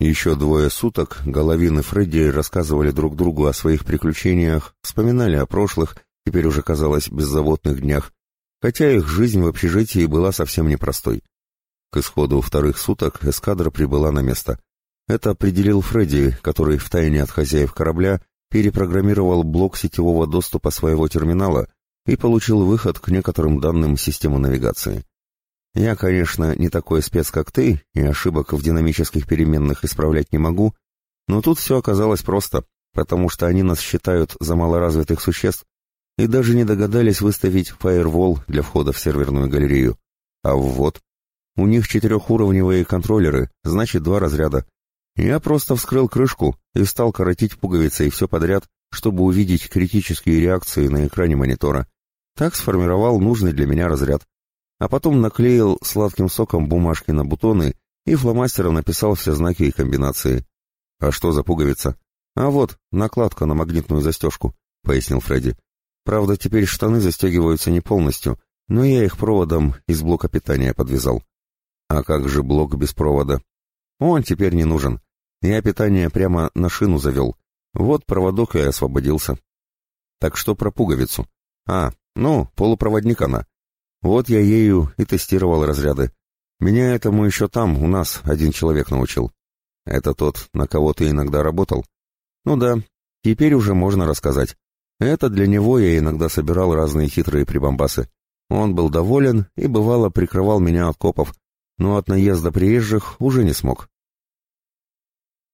Еще двое суток Головин и Фредди рассказывали друг другу о своих приключениях, вспоминали о прошлых, теперь уже казалось беззаботных днях, хотя их жизнь в общежитии была совсем непростой. К исходу вторых суток эскадра прибыла на место. Это определил Фредди, который втайне от хозяев корабля перепрограммировал блок сетевого доступа своего терминала и получил выход к некоторым данным системы навигации. Я, конечно, не такой спец, как ты, и ошибок в динамических переменных исправлять не могу, но тут все оказалось просто, потому что они нас считают за малоразвитых существ и даже не догадались выставить фаервол для входа в серверную галерею. А ввод? У них четырехуровневые контроллеры, значит два разряда. Я просто вскрыл крышку и стал коротить пуговицы и все подряд, чтобы увидеть критические реакции на экране монитора. Так сформировал нужный для меня разряд а потом наклеил сладким соком бумажки на бутоны и фломастером написал все знаки и комбинации. «А что за пуговица?» «А вот, накладка на магнитную застежку», — пояснил Фредди. «Правда, теперь штаны застегиваются не полностью, но я их проводом из блока питания подвязал». «А как же блок без провода?» «Он теперь не нужен. Я питание прямо на шину завел. Вот проводок и освободился». «Так что про пуговицу?» «А, ну, полупроводник она. Вот я ею и тестировал разряды. Меня этому еще там, у нас, один человек научил. Это тот, на кого ты иногда работал? Ну да, теперь уже можно рассказать. Это для него я иногда собирал разные хитрые прибамбасы. Он был доволен и, бывало, прикрывал меня от копов, но от наезда приезжих уже не смог.